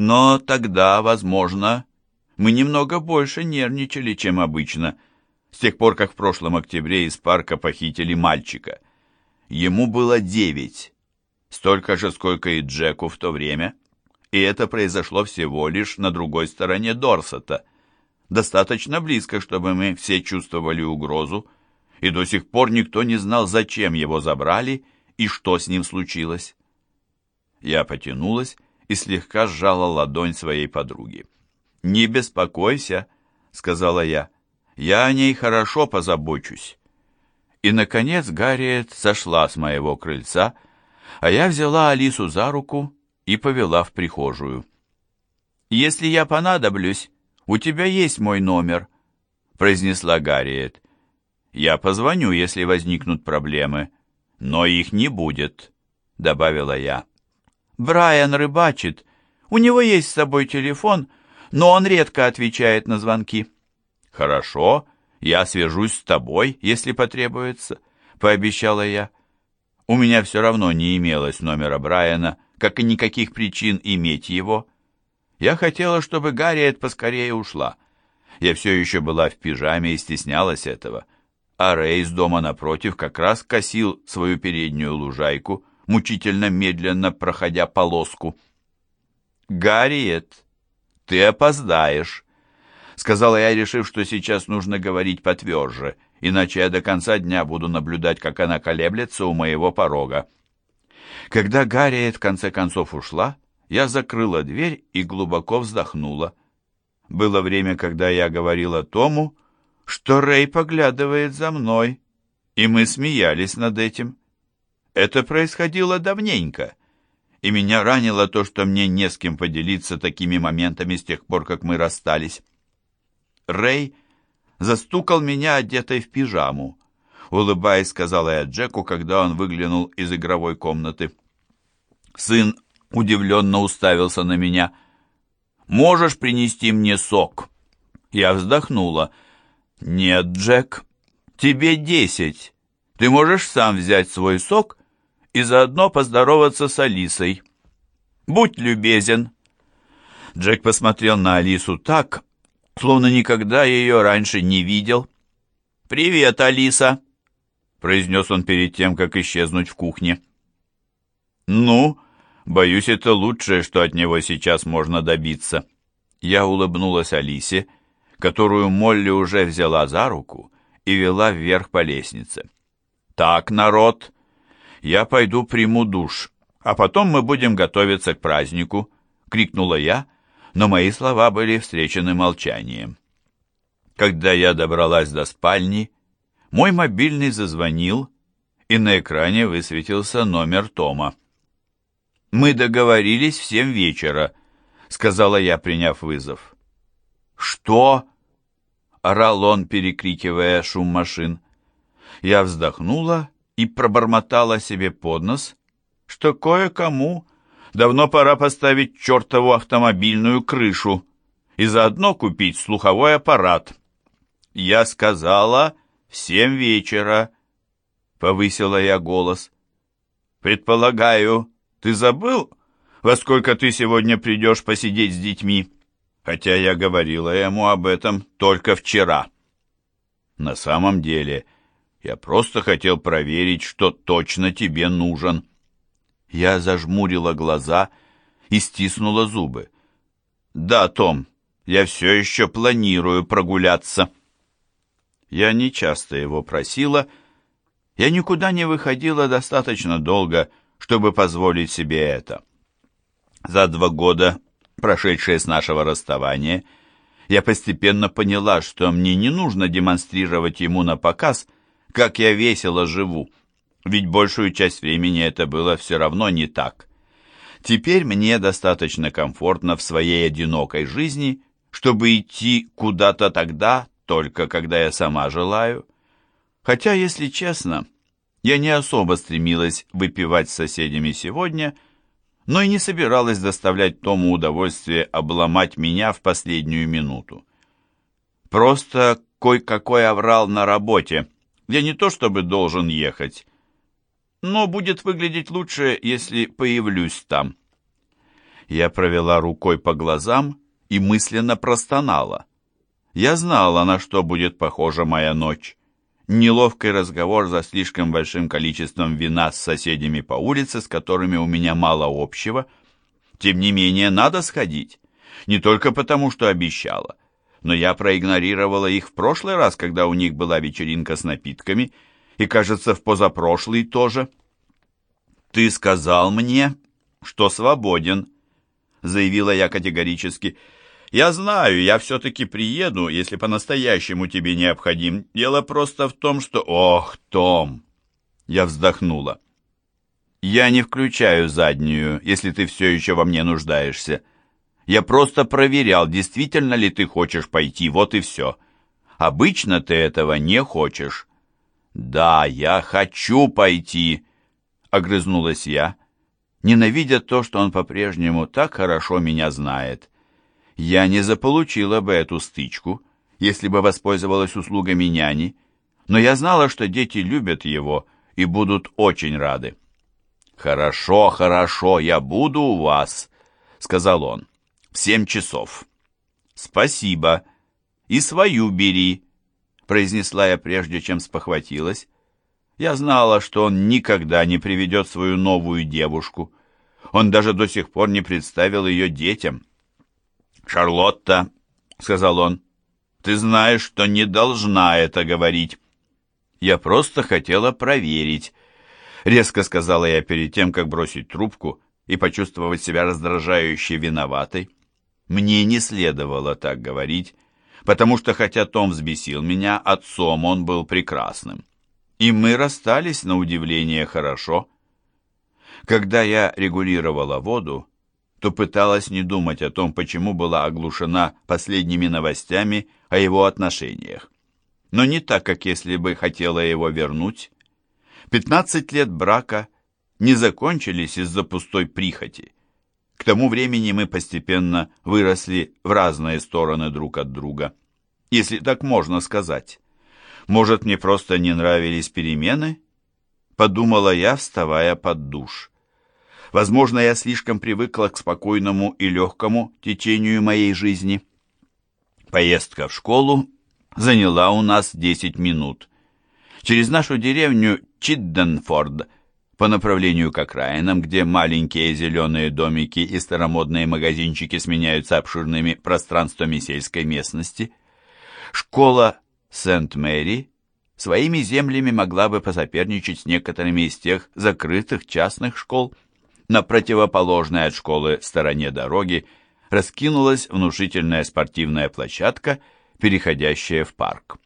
Но тогда, возможно, мы немного больше нервничали, чем обычно, с тех пор, как в прошлом октябре из парка похитили мальчика. Ему было девять, столько же, сколько и Джеку в то время, и это произошло всего лишь на другой стороне Дорсета, достаточно близко, чтобы мы все чувствовали угрозу, и до сих пор никто не знал, зачем его забрали и что с ним случилось. Я потянулась и слегка сжала ладонь своей подруги. «Не беспокойся», — сказала я, — «я о ней хорошо позабочусь». И, наконец, Гарриет сошла с моего крыльца, а я взяла Алису за руку и повела в прихожую. «Если я понадоблюсь, у тебя есть мой номер», — произнесла Гарриет. «Я позвоню, если возникнут проблемы, но их не будет», — добавила я. «Брайан рыбачит. У него есть с собой телефон, но он редко отвечает на звонки». «Хорошо, я свяжусь с тобой, если потребуется», — пообещала я. У меня все равно не имелось номера Брайана, как и никаких причин иметь его. Я хотела, чтобы Гарриет поскорее ушла. Я все еще была в пижаме и стеснялась этого. А Рэй из дома напротив как раз косил свою переднюю лужайку, мучительно медленно проходя полоску. «Гарриет, ты опоздаешь», — сказала я, решив, что сейчас нужно говорить потверже, иначе я до конца дня буду наблюдать, как она колеблется у моего порога. Когда Гарриет в конце концов ушла, я закрыла дверь и глубоко вздохнула. Было время, когда я говорила Тому, что Рэй поглядывает за мной, и мы смеялись над этим. Это происходило давненько, и меня ранило то, что мне не с кем поделиться такими моментами с тех пор, как мы расстались. Рэй застукал меня одетой в пижаму, улыбаясь, сказала я Джеку, когда он выглянул из игровой комнаты. Сын удивленно уставился на меня. «Можешь принести мне сок?» Я вздохнула. «Нет, Джек, тебе десять. Ты можешь сам взять свой сок и заодно поздороваться с Алисой. Будь любезен». Джек посмотрел на Алису так, словно никогда ее раньше не видел. «Привет, Алиса!» — произнес он перед тем, как исчезнуть в кухне. «Ну, боюсь, это лучшее, что от него сейчас можно добиться». Я улыбнулась Алисе, которую Молли уже взяла за руку и вела вверх по лестнице. «Так, народ, я пойду приму душ, а потом мы будем готовиться к празднику», — крикнула я, но мои слова были встречены молчанием. Когда я добралась до спальни, мой мобильный зазвонил, и на экране высветился номер Тома. «Мы договорились в семь вечера», — сказала я, приняв вызов. «Что?» — орал он, перекрикивая шум машин. Я вздохнула и пробормотала себе под нос, что кое-кому давно пора поставить чертову автомобильную крышу и заодно купить слуховой аппарат. Я сказала «В семь вечера», — повысила я голос. «Предполагаю, ты забыл, во сколько ты сегодня придешь посидеть с детьми?» Хотя я говорила ему об этом только вчера. На самом деле, я просто хотел проверить, что точно тебе нужен. Я зажмурила глаза и стиснула зубы. «Да, Том, я все еще планирую прогуляться». Я не часто его просила. Я никуда не выходила достаточно долго, чтобы позволить себе это. За два года, прошедшие с нашего расставания, я постепенно поняла, что мне не нужно демонстрировать ему на показ, как я весело живу, ведь большую часть времени это было все равно не так. Теперь мне достаточно комфортно в своей одинокой жизни, чтобы идти куда-то тогда, только когда я сама желаю. Хотя, если честно, я не особо стремилась выпивать с соседями сегодня, но и не собиралась доставлять Тому удовольствие обломать меня в последнюю минуту. Просто кой-какой оврал на работе. Я не то чтобы должен ехать, но будет выглядеть лучше, если появлюсь там. Я провела рукой по глазам и мысленно простонала. Я знала, на что будет похожа моя ночь. Неловкий разговор за слишком большим количеством вина с соседями по улице, с которыми у меня мало общего. Тем не менее, надо сходить. Не только потому, что обещала, но я проигнорировала их в прошлый раз, когда у них была вечеринка с напитками, и, кажется, в позапрошлый тоже. «Ты сказал мне, что свободен», — заявила я категорически. «Я знаю, я все-таки приеду, если по-настоящему тебе необходим. Дело просто в том, что...» «Ох, Том!» Я вздохнула. «Я не включаю заднюю, если ты все еще во мне нуждаешься. Я просто проверял, действительно ли ты хочешь пойти, вот и все. Обычно ты этого не хочешь». «Да, я хочу пойти», — огрызнулась я, ненавидя то, что он по-прежнему так хорошо меня знает. Я не заполучила бы эту стычку, если бы воспользовалась услугами няни, но я знала, что дети любят его и будут очень рады. «Хорошо, хорошо, я буду у вас», — сказал он, — «в семь часов». «Спасибо. И свою бери», — произнесла я прежде, чем спохватилась. Я знала, что он никогда не приведет свою новую девушку. Он даже до сих пор не представил ее детям. «Шарлотта», — сказал он, — «ты знаешь, что не должна это говорить». «Я просто хотела проверить», — резко сказала я перед тем, как бросить трубку и почувствовать себя раздражающе виноватой. Мне не следовало так говорить, потому что, хотя Том взбесил меня, отцом он был прекрасным и мы расстались на удивление хорошо. Когда я регулировала воду, то пыталась не думать о том, почему была оглушена последними новостями о его отношениях. Но не так, как если бы хотела его вернуть. Пятнадцать лет брака не закончились из-за пустой прихоти. К тому времени мы постепенно выросли в разные стороны друг от друга, если так можно сказать. Может, мне просто не нравились перемены? Подумала я, вставая под душ. Возможно, я слишком привыкла к спокойному и легкому течению моей жизни. Поездка в школу заняла у нас 10 минут. Через нашу деревню Чидденфорд по направлению к окраинам, где маленькие зеленые домики и старомодные магазинчики сменяются обширными пространствами сельской местности. Школа Сент-Мэри своими землями могла бы посоперничать с некоторыми из тех закрытых частных школ. На противоположной от школы стороне дороги раскинулась внушительная спортивная площадка, переходящая в парк.